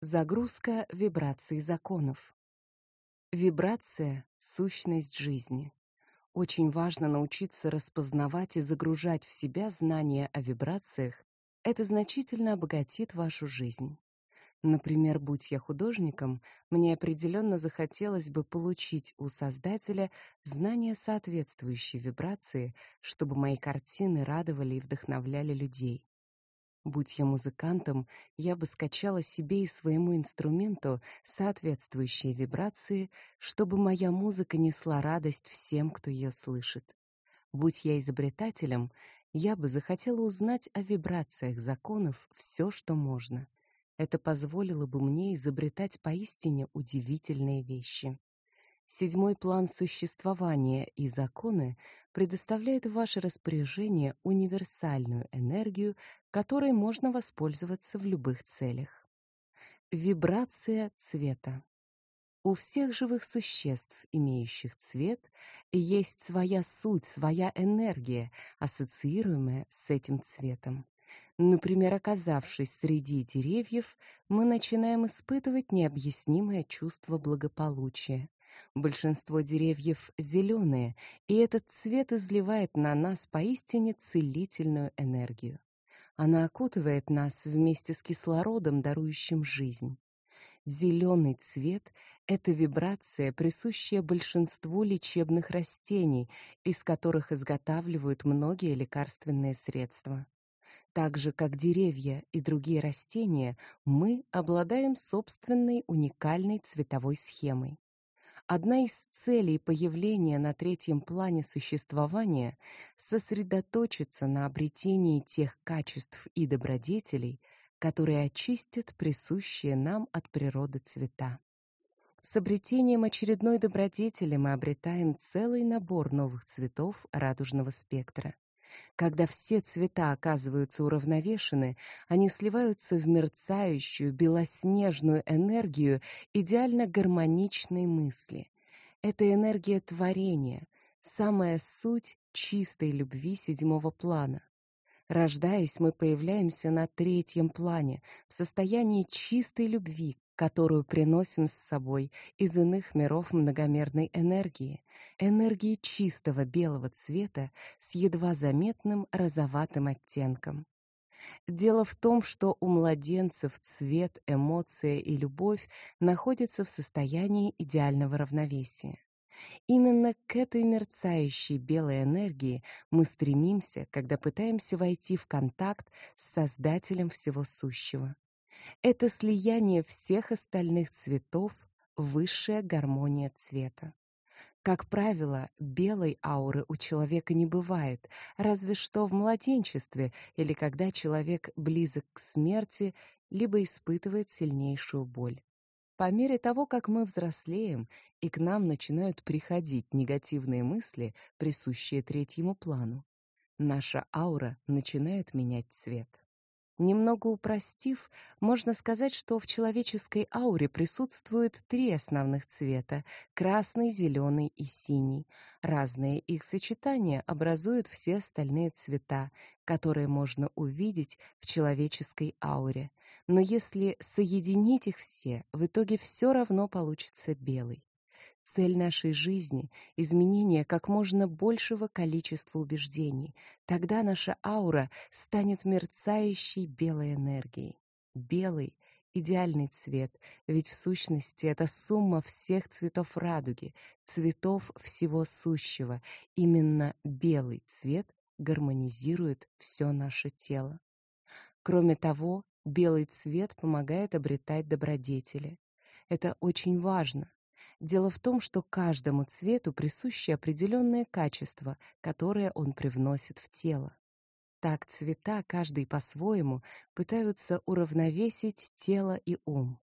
Загрузка вибраций законов. Вибрация сущность жизни. Очень важно научиться распознавать и загружать в себя знания о вибрациях. Это значительно обогатит вашу жизнь. Например, будь я художником, мне определенно захотелось бы получить у создателя знания соответствующей вибрации, чтобы мои картины радовали и вдохновляли людей. Будь я музыкантом, я бы скачала себе и своему инструменту соответствующие вибрации, чтобы моя музыка несла радость всем, кто ее слышит. Будь я изобретателем, я бы захотела узнать о вибрациях законов все, что можно. Это позволило бы мне изобретать поистине удивительные вещи. Седьмой план существования и законы предоставляют в ваше распоряжение универсальную энергию, которой можно воспользоваться в любых целях. Вибрация цвета. У всех живых существ, имеющих цвет, есть своя суть, своя энергия, ассоциируемая с этим цветом. Например, оказавшись среди деревьев, мы начинаем испытывать необъяснимое чувство благополучия. Большинство деревьев зеленые, и этот цвет изливает на нас поистине целительную энергию. Она окутывает нас вместе с кислородом, дарующим жизнь. Зеленый цвет это вибрация, присущая большинству лечебных растений, из которых изготавливают многие лекарственные средства. Так же, как деревья и другие растения, мы обладаем собственной уникальной цветовой схемой. Одна из целей появления на третьем плане существования сосредоточиться на обретении тех качеств и добродетелей, которые очистят присущие нам от природы цвета. С обретением очередной добродетели мы обретаем целый набор новых цветов радужного спектра. Когда все цвета оказываются уравновешены, они сливаются в мерцающую белоснежную энергию идеально гармоничной мысли. Это энергия творения, самая суть чистой любви седьмого плана. Рождаясь, мы появляемся на третьем плане, в состоянии чистой любви, которую приносим с собой из иных миров многомерной энергии, энергии чистого белого цвета с едва заметным розоватым оттенком. Дело в том, что у младенцев цвет, эмоция и любовь находятся в состоянии идеального равновесия. Именно к этой мерцающей белой энергии мы стремимся, когда пытаемся войти в контакт с Создателем всего сущего. Это слияние всех остальных цветов, высшая гармония цвета. Как правило, белой ауры у человека не бывает, разве что в младенчестве или когда человек близок к смерти, либо испытывает сильнейшую боль. По мере того, как мы взрослеем, и к нам начинают приходить негативные мысли, присущие третьему плану, наша аура начинает менять цвет. Немного упростив, можно сказать, что в человеческой ауре присутствует три основных цвета: красный, зеленый и синий. Разные их сочетания образуют все остальные цвета, которые можно увидеть в человеческой ауре. Но если соединить их все, в итоге все равно получится белый. Цель нашей жизни изменение как можно большего количества убеждений. Тогда наша аура станет мерцающей белой энергией. Белый идеальный цвет, ведь в сущности это сумма всех цветов радуги, цветов всего сущего. Именно белый цвет гармонизирует все наше тело. Кроме того, белый цвет помогает обретать добродетели. Это очень важно. Дело в том, что каждому цвету присущи определенные качества, которые он привносит в тело. Так цвета, каждый по-своему, пытаются уравновесить тело и ум.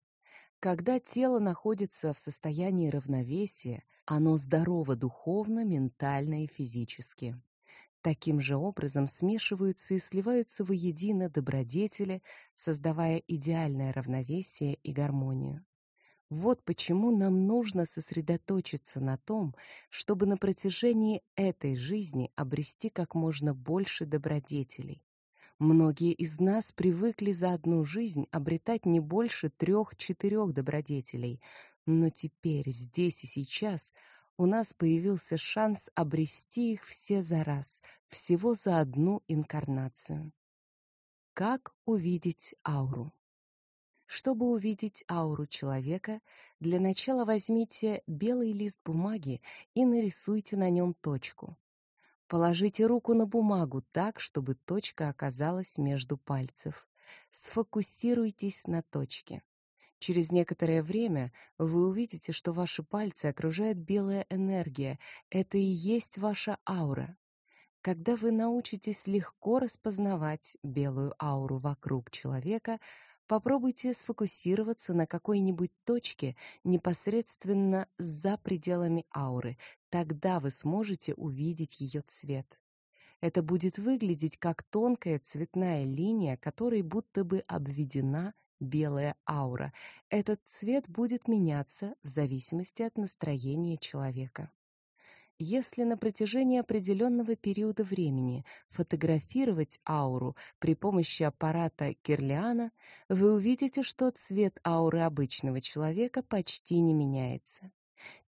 Когда тело находится в состоянии равновесия, оно здорово духовно, ментально и физически. Таким же образом смешиваются и сливаются воедино добродетели, создавая идеальное равновесие и гармонию. Вот почему нам нужно сосредоточиться на том, чтобы на протяжении этой жизни обрести как можно больше добродетелей. Многие из нас привыкли за одну жизнь обретать не больше трех-четырех добродетелей, но теперь, здесь и сейчас, у нас появился шанс обрести их все за раз, всего за одну инкарнацию. Как увидеть ауру? Чтобы увидеть ауру человека, для начала возьмите белый лист бумаги и нарисуйте на нем точку. Положите руку на бумагу так, чтобы точка оказалась между пальцев. Сфокусируйтесь на точке. Через некоторое время вы увидите, что ваши пальцы окружает белая энергия. Это и есть ваша аура. Когда вы научитесь легко распознавать белую ауру вокруг человека, попробуйте сфокусироваться на какой-нибудь точке непосредственно за пределами ауры. Тогда вы сможете увидеть ее цвет. Это будет выглядеть как тонкая цветная линия, которой будто бы обведена белая аура. Этот цвет будет меняться в зависимости от настроения человека. Если на протяжении определенного периода времени фотографировать ауру при помощи аппарата Кирлиана, вы увидите, что цвет ауры обычного человека почти не меняется.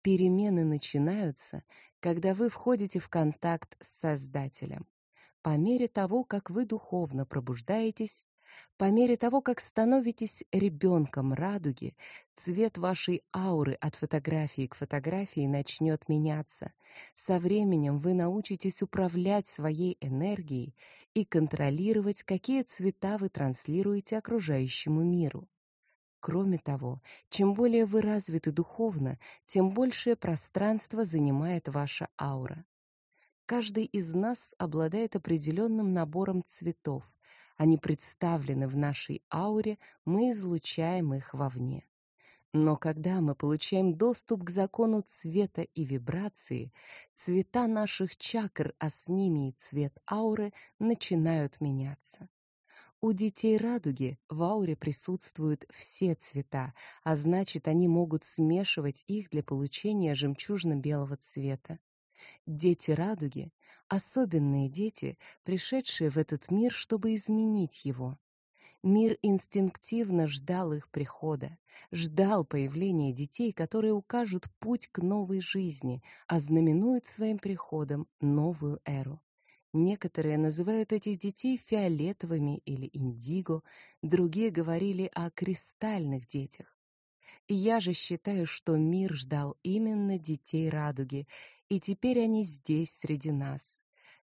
Перемены начинаются, когда вы входите в контакт с Создателем. По мере того, как вы духовно пробуждаетесь, по мере того, как становитесь ребенком радуги, цвет вашей ауры от фотографии к фотографии начнет меняться. Со временем вы научитесь управлять своей энергией и контролировать, какие цвета вы транслируете окружающему миру. Кроме того, чем более вы развиты духовно, тем большее пространство занимает ваша аура. Каждый из нас обладает определенным набором цветов, они представлены в нашей ауре, мы излучаем их вовне. Но когда мы получаем доступ к закону цвета и вибрации, цвета наших чакр, а с ними и цвет ауры начинают меняться. У детей радуги в ауре присутствуют все цвета, а значит, они могут смешивать их для получения жемчужно-белого цвета. Дети радуги особенные дети, пришедшие в этот мир, чтобы изменить его. Мир инстинктивно ждал их прихода, ждал появления детей, которые укажут путь к новой жизни, ознаменуют своим приходом новую эру. Некоторые называют этих детей фиолетовыми или индиго, другие говорили о кристальных детях. Я же считаю, что мир ждал именно детей радуги, и теперь они здесь среди нас.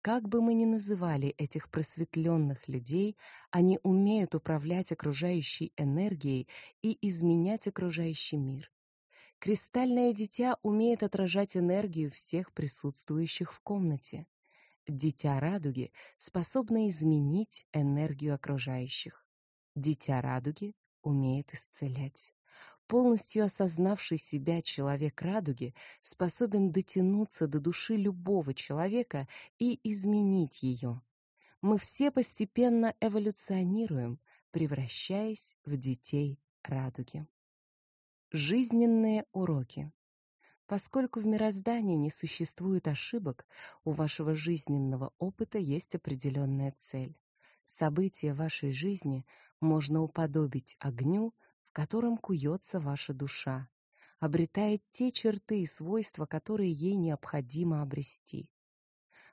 Как бы мы ни называли этих просветленных людей, они умеют управлять окружающей энергией и изменять окружающий мир. Кристальное дитя умеет отражать энергию всех присутствующих в комнате. Дитя радуги способно изменить энергию окружающих. Дитя радуги умеет исцелять. Полностью осознавший себя человек радуги способен дотянуться до души любого человека и изменить ее. Мы все постепенно эволюционируем, превращаясь в детей радуги. Жизненные уроки. Поскольку в мироздании не существует ошибок, у вашего жизненного опыта есть определенная цель. События вашей жизни можно уподобить огню, в котором куется ваша душа, обретает те черты и свойства, которые ей необходимо обрести.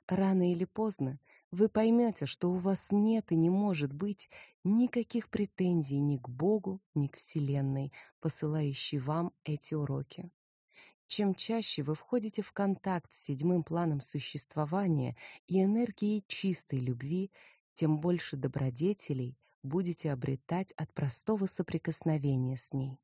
Рано или поздно вы поймете, что у вас нет и не может быть никаких претензий ни к Богу, ни к Вселенной, посылающей вам эти уроки. Чем чаще вы входите в контакт с седьмым планом существования и энергией чистой любви, тем больше добродетелей будете обретать от простого соприкосновения с ней.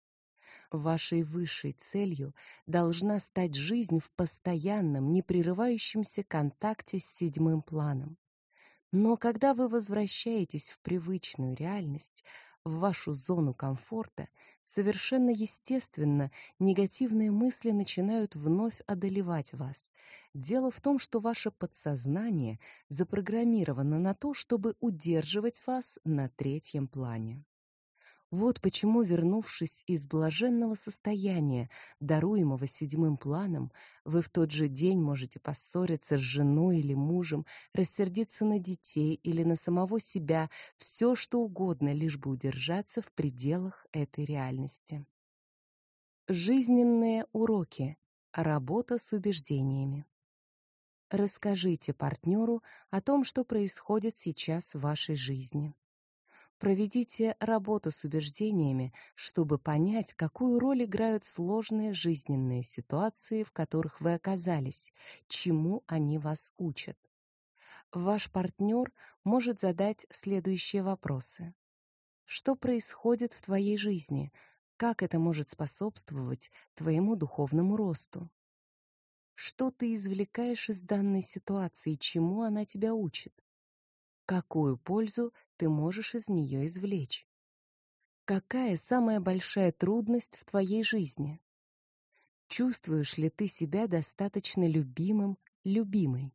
Вашей высшей целью должна стать жизнь в постоянном, непрерывающемся контакте с седьмым планом. Но когда вы возвращаетесь в привычную реальность, в вашу зону комфорта, совершенно естественно негативные мысли начинают вновь одолевать вас. Дело в том, что ваше подсознание запрограммировано на то, чтобы удерживать вас на третьем плане. Вот почему, вернувшись из блаженного состояния, даруемого седьмым планом, вы в тот же день можете поссориться с женой или мужем, рассердиться на детей или на самого себя, все что угодно, лишь бы удержаться в пределах этой реальности. Жизненные уроки. Работа с убеждениями. Расскажите партнеру о том, что происходит сейчас в вашей жизни. Проведите работу с убеждениями, чтобы понять, какую роль играют сложные жизненные ситуации, в которых вы оказались, чему они вас учат. Ваш партнер может задать следующие вопросы. Что происходит в твоей жизни? Как это может способствовать твоему духовному росту? Что ты извлекаешь из данной ситуации, чему она тебя учит? Какую пользу ты можешь из нее извлечь? Какая самая большая трудность в твоей жизни? Чувствуешь ли ты себя достаточно любимым, любимой?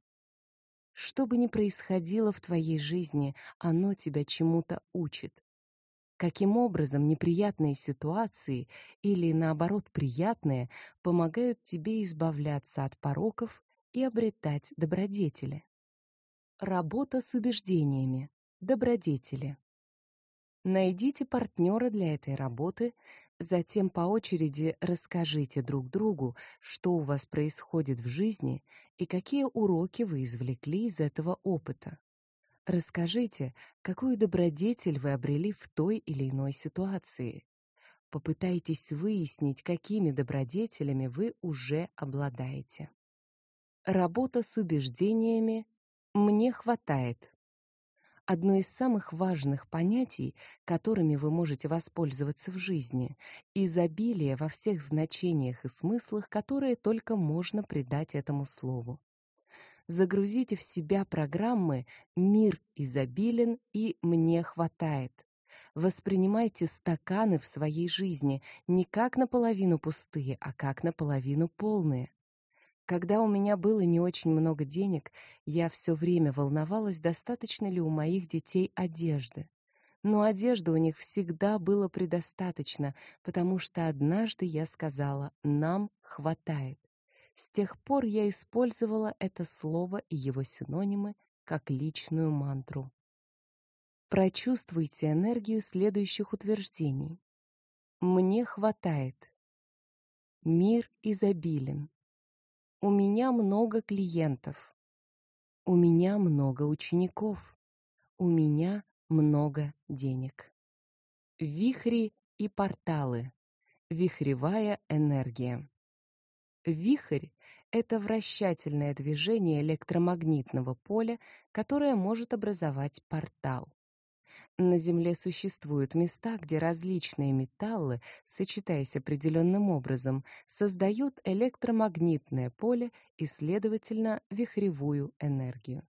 Что бы ни происходило в твоей жизни, оно тебя чему-то учит. Каким образом неприятные ситуации или наоборот приятные помогают тебе избавляться от пороков и обретать добродетели? Работа с убеждениями. Добродетели. Найдите партнера для этой работы, затем по очереди расскажите друг другу, что у вас происходит в жизни и какие уроки вы извлекли из этого опыта. Расскажите, какую добродетель вы обрели в той или иной ситуации. Попытайтесь выяснить, какими добродетелями вы уже обладаете. Работа с убеждениями мне хватает. Одно из самых важных понятий, которыми вы можете воспользоваться в жизни, изобилие во всех значениях и смыслах, которые только можно придать этому слову. Загрузите в себя программы «Мир изобилен» и «Мне хватает». Воспринимайте стаканы в своей жизни не как наполовину пустые, а как наполовину полные. Когда у меня было не очень много денег, я все время волновалась, достаточно ли у моих детей одежды. Но одежды у них всегда было предостаточно, потому что однажды я сказала: "Нам хватает". С тех пор я использовала это слово и его синонимы как личную мантру. Прочувствуйте энергию следующих утверждений. Мне хватает. Мир изобилен. У меня много клиентов. У меня много учеников. У меня много денег. Вихри и порталы. Вихревая энергия. Вихрь это вращательное движение электромагнитного поля, которое может образовать портал. На Земле существуют места, где различные металлы, сочетаясь определенным образом, создают электромагнитное поле и, следовательно, вихревую энергию.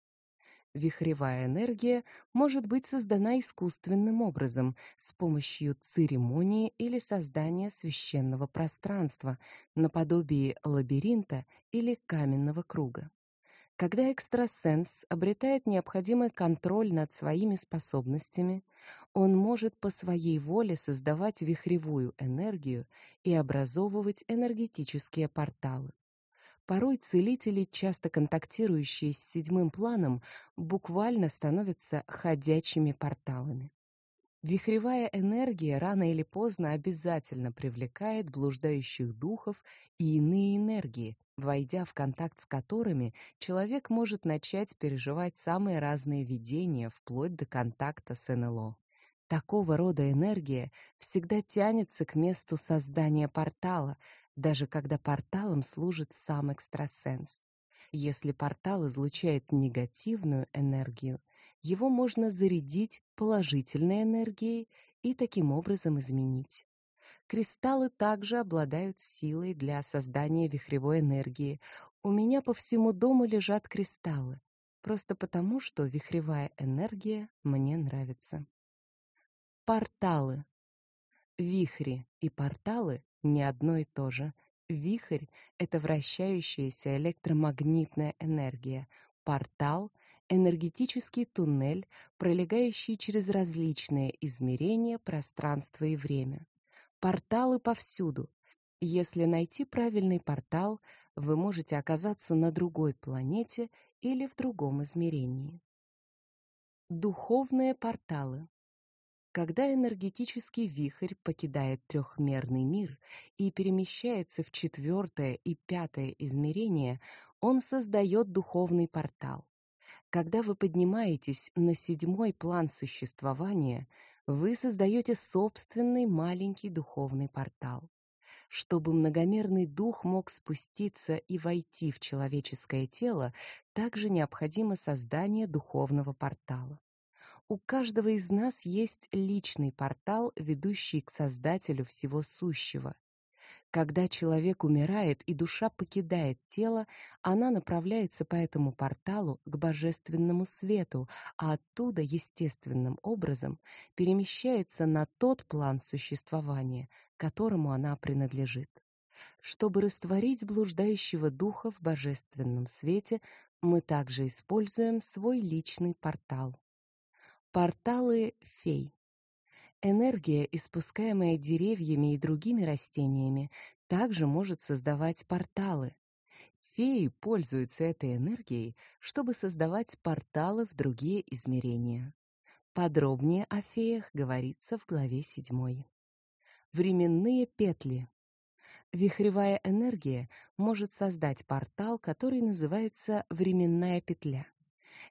Вихревая энергия может быть создана искусственным образом с помощью церемонии или создания священного пространства, наподобие лабиринта или каменного круга. Когда экстрасенс обретает необходимый контроль над своими способностями, он может по своей воле создавать вихревую энергию и образовывать энергетические порталы. Порой целители, часто контактирующие с седьмым планом, буквально становятся ходячими порталами. Вихревая энергия рано или поздно обязательно привлекает блуждающих духов и иные энергии, войдя в контакт с которыми человек может начать переживать самые разные видения, вплоть до контакта с НЛО. Такого рода энергия всегда тянется к месту создания портала, даже когда порталом служит сам экстрасенс. Если портал излучает негативную энергию, его можно зарядить положительной энергией и таким образом изменить. Кристаллы также обладают силой для создания вихревой энергии. У меня по всему дому лежат кристаллы, просто потому, что вихревая энергия мне нравится. Порталы. Вихри и порталы не одно и то же. Вихрь это вращающаяся электромагнитная энергия. Портал энергетический туннель, пролегающий через различные измерения пространства и время. Порталы повсюду. Если найти правильный портал, вы можете оказаться на другой планете или в другом измерении. Духовные порталы. Когда энергетический вихрь покидает трехмерный мир и перемещается в четвертое и пятое измерение, он создает духовный портал. Когда вы поднимаетесь на седьмой план существования, вы создаете собственный маленький духовный портал. Чтобы многомерный дух мог спуститься и войти в человеческое тело, также необходимо создание духовного портала. У каждого из нас есть личный портал, ведущий к Создателю всего сущего. Когда человек умирает и душа покидает тело, она направляется по этому порталу к божественному свету, а оттуда естественным образом перемещается на тот план существования, которому она принадлежит. Чтобы растворить блуждающего духа в божественном свете, мы также используем свой личный портал. Порталы фей. Энергия, испускаемая деревьями и другими растениями, также может создавать порталы. Феи пользуются этой энергией, чтобы создавать порталы в другие измерения. Подробнее о феях говорится в главе 7. Временные петли. Вихревая энергия может создать портал, который называется временная петля.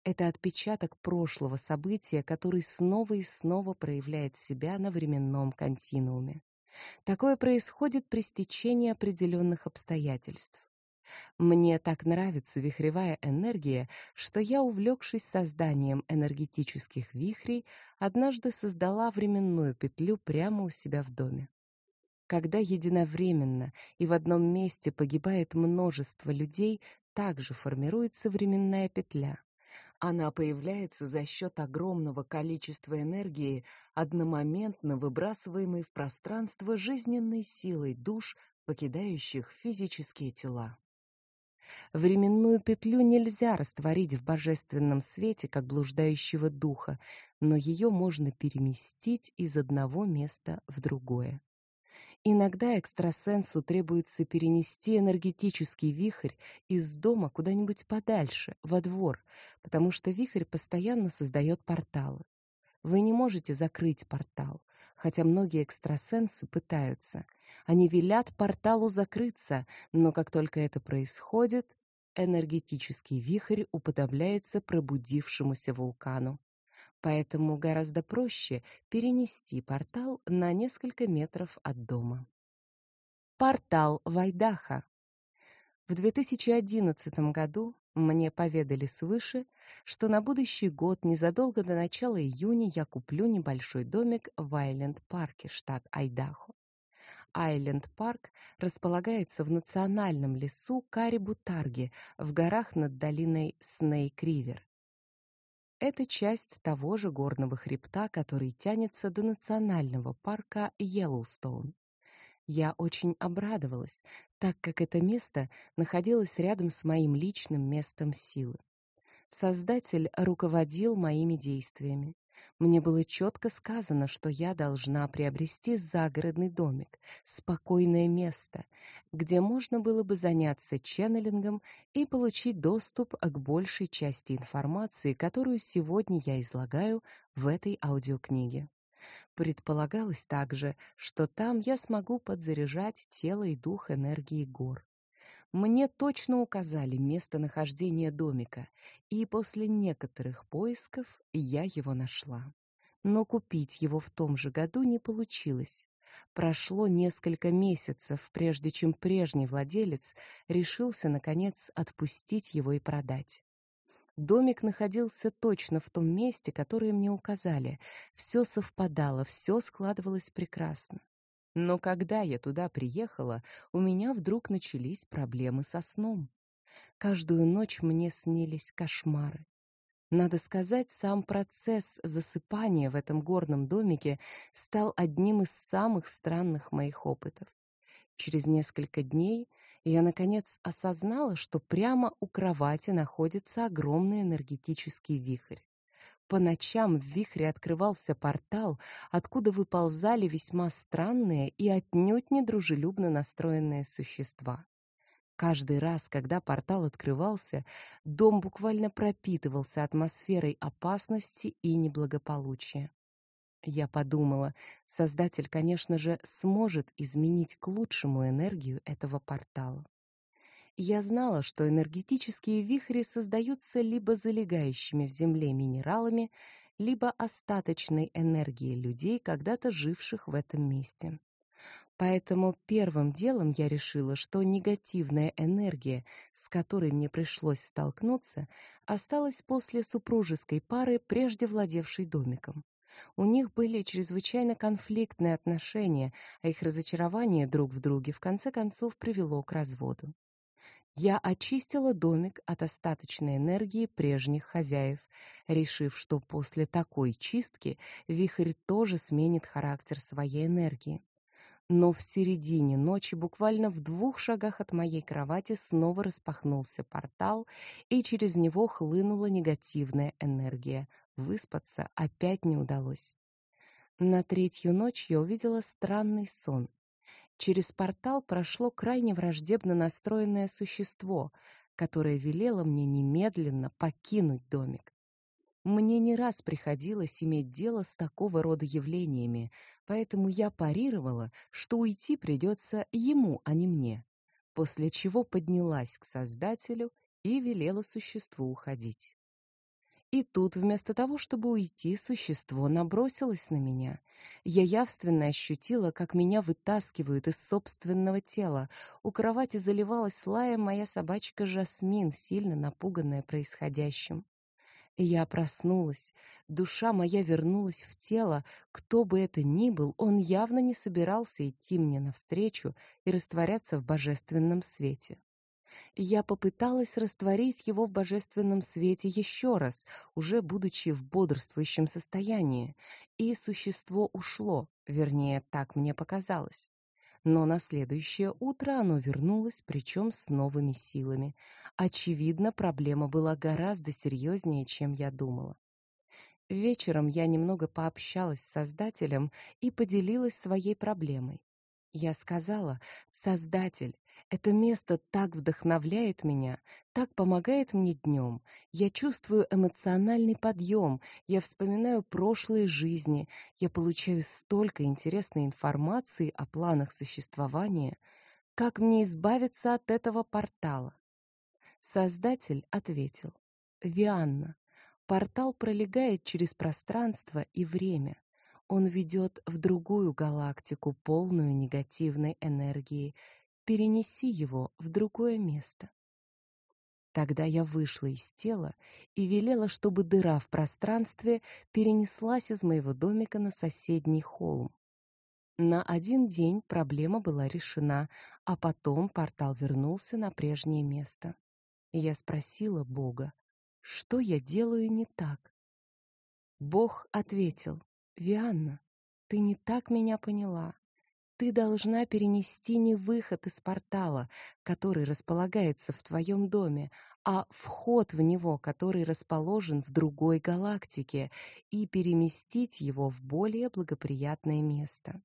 Это отпечаток прошлого события, который снова и снова проявляет себя на временном континууме. Такое происходит при стечении определенных обстоятельств. Мне так нравится вихревая энергия, что я, увлекшись созданием энергетических вихрей, однажды создала временную петлю прямо у себя в доме. Когда единовременно и в одном месте погибает множество людей, также формируется временная петля. Она появляется за счет огромного количества энергии, одномоментно выбрасываемой в пространство жизненной силой душ, покидающих физические тела. Временную петлю нельзя растворить в божественном свете, как блуждающего духа, но ее можно переместить из одного места в другое. Иногда экстрасенсу требуется перенести энергетический вихрь из дома куда-нибудь подальше, во двор, потому что вихрь постоянно создает порталы. Вы не можете закрыть портал, хотя многие экстрасенсы пытаются. Они велят порталу закрыться, но как только это происходит, энергетический вихрь уподобляется пробудившемуся вулкану поэтому гораздо проще перенести портал на несколько метров от дома. Портал Вайдаха. В 2011 году мне поведали свыше, что на будущий год незадолго до начала июня я куплю небольшой домик в Айленд-парке, штат Айдахо. Айленд-парк располагается в национальном лесу Карибу-Тарги в горах над долиной Снейк-Ривер. Это часть того же горного хребта, который тянется до национального парка Йеллоустоун. Я очень обрадовалась, так как это место находилось рядом с моим личным местом силы. Создатель руководил моими действиями. Мне было четко сказано, что я должна приобрести загородный домик, спокойное место, где можно было бы заняться ченнелингом и получить доступ к большей части информации, которую сегодня я излагаю в этой аудиокниге. Предполагалось также, что там я смогу подзаряжать тело и дух энергией гор. Мне точно указали местонахождение домика, и после некоторых поисков я его нашла. Но купить его в том же году не получилось. Прошло несколько месяцев, прежде чем прежний владелец решился наконец отпустить его и продать. Домик находился точно в том месте, которое мне указали. Все совпадало, все складывалось прекрасно. Но когда я туда приехала, у меня вдруг начались проблемы со сном. Каждую ночь мне снились кошмары. Надо сказать, сам процесс засыпания в этом горном домике стал одним из самых странных моих опытов. Через несколько дней я наконец осознала, что прямо у кровати находится огромный энергетический вихрь. По ночам в вихре открывался портал, откуда выползали весьма странные и отнюдь не дружелюбно настроенные существа. Каждый раз, когда портал открывался, дом буквально пропитывался атмосферой опасности и неблагополучия. Я подумала, создатель, конечно же, сможет изменить к лучшему энергию этого портала. Я знала, что энергетические вихри создаются либо залегающими в земле минералами, либо остаточной энергией людей, когда-то живших в этом месте. Поэтому первым делом я решила, что негативная энергия, с которой мне пришлось столкнуться, осталась после супружеской пары, прежде владевшей домиком. У них были чрезвычайно конфликтные отношения, а их разочарование друг в друге в конце концов привело к разводу. Я очистила домик от остаточной энергии прежних хозяев, решив, что после такой чистки вихрь тоже сменит характер своей энергии. Но в середине ночи, буквально в двух шагах от моей кровати, снова распахнулся портал, и через него хлынула негативная энергия. Выспаться опять не удалось. На третью ночь я увидела странный сон. Через портал прошло крайне враждебно настроенное существо, которое велело мне немедленно покинуть домик. Мне не раз приходилось иметь дело с такого рода явлениями, поэтому я парировала, что уйти придется ему, а не мне, после чего поднялась к Создателю и велела существу уходить. И тут, вместо того, чтобы уйти, существо набросилось на меня. Я явственно ощутила, как меня вытаскивают из собственного тела. У кровати заливалась лаем моя собачка Жасмин, сильно напуганная происходящим. Я проснулась. Душа моя вернулась в тело. Кто бы это ни был, он явно не собирался идти мне навстречу и растворяться в божественном свете. Я попыталась растворить его в божественном свете еще раз, уже будучи в бодрствующем состоянии, и существо ушло, вернее, так мне показалось. Но на следующее утро оно вернулось, причем с новыми силами. Очевидно, проблема была гораздо серьезнее, чем я думала. Вечером я немного пообщалась с Создателем и поделилась своей проблемой. Я сказала: "Создатель, это место так вдохновляет меня, так помогает мне днем. Я чувствую эмоциональный подъем, я вспоминаю прошлые жизни, я получаю столько интересной информации о планах существования. Как мне избавиться от этого портала?" Создатель ответил: "Вианна, портал пролегает через пространство и время. Он ведет в другую галактику, полную негативной энергии. Перенеси его в другое место. Тогда я вышла из тела и велела, чтобы дыра в пространстве перенеслась из моего домика на соседний холм. На один день проблема была решена, а потом портал вернулся на прежнее место. я спросила Бога, что я делаю не так. Бог ответил: Вианна, ты не так меня поняла. Ты должна перенести не выход из портала, который располагается в твоем доме, а вход в него, который расположен в другой галактике, и переместить его в более благоприятное место.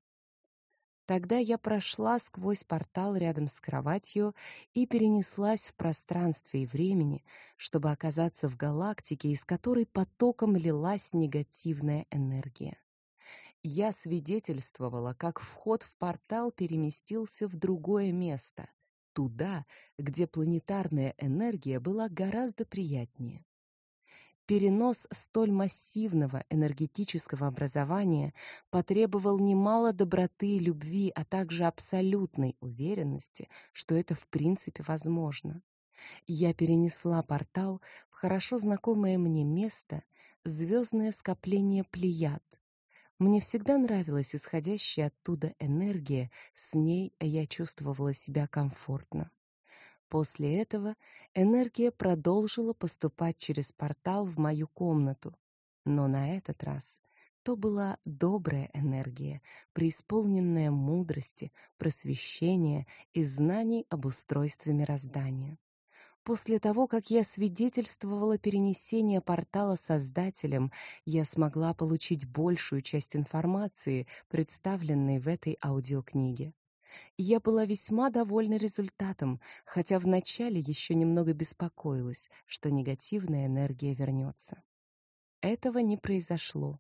Тогда я прошла сквозь портал рядом с кроватью и перенеслась в пространстве и времени, чтобы оказаться в галактике, из которой потоком лилась негативная энергия я свидетельствовала, как вход в портал переместился в другое место, туда, где планетарная энергия была гораздо приятнее. Перенос столь массивного энергетического образования потребовал немало доброты и любви, а также абсолютной уверенности, что это в принципе возможно. Я перенесла портал в хорошо знакомое мне место, звездное скопление Плеяд, мне всегда нравилась исходящая оттуда энергия, с ней я чувствовала себя комфортно. После этого энергия продолжила поступать через портал в мою комнату, но на этот раз То была добрая энергия, преисполненная мудрости, просвещения и знаний об устройстве мироздания. После того, как я свидетельствовала перенесение портала создателем, я смогла получить большую часть информации, представленной в этой аудиокниге. Я была весьма довольна результатом, хотя вначале еще немного беспокоилась, что негативная энергия вернется. Этого не произошло.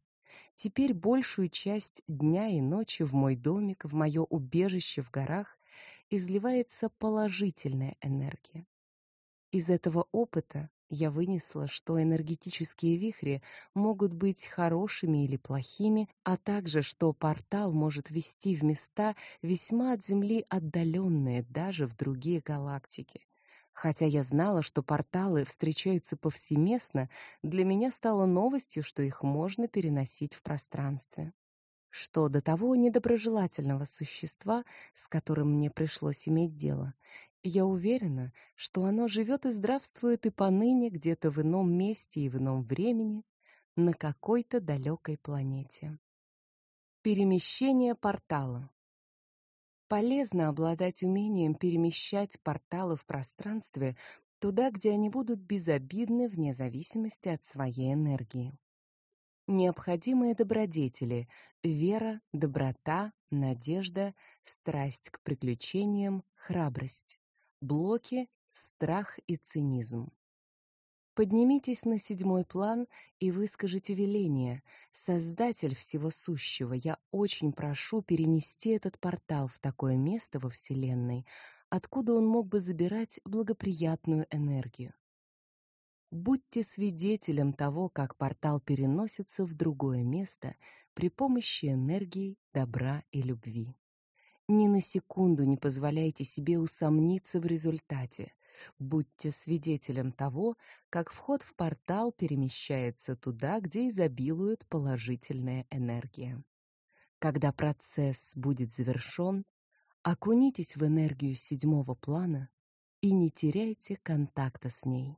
Теперь большую часть дня и ночи в мой домик, в мое убежище в горах изливается положительная энергия. Из этого опыта я вынесла, что энергетические вихри могут быть хорошими или плохими, а также что портал может вести в места весьма от Земли отдаленные, даже в другие галактики. Хотя я знала, что порталы встречаются повсеместно, для меня стало новостью, что их можно переносить в пространстве что до того недоброжелательного существа, с которым мне пришлось иметь дело, я уверена, что оно живет и здравствует и поныне где-то в ином месте и в ином времени, на какой-то далекой планете. Перемещение портала. Полезно обладать умением перемещать порталы в пространстве туда, где они будут безобидны вне зависимости от своей энергии. Необходимые добродетели: вера, доброта, надежда, страсть к приключениям, храбрость. Блоки: страх и цинизм. Поднимитесь на седьмой план и выскажите веление. Создатель всего сущего, я очень прошу перенести этот портал в такое место во Вселенной, откуда он мог бы забирать благоприятную энергию. Будьте свидетелем того, как портал переносится в другое место при помощи энергии, добра и любви. Ни на секунду не позволяйте себе усомниться в результате. Будьте свидетелем того, как вход в портал перемещается туда, где изобилует положительная энергия. Когда процесс будет завершен, окунитесь в энергию седьмого плана и не теряйте контакта с ней.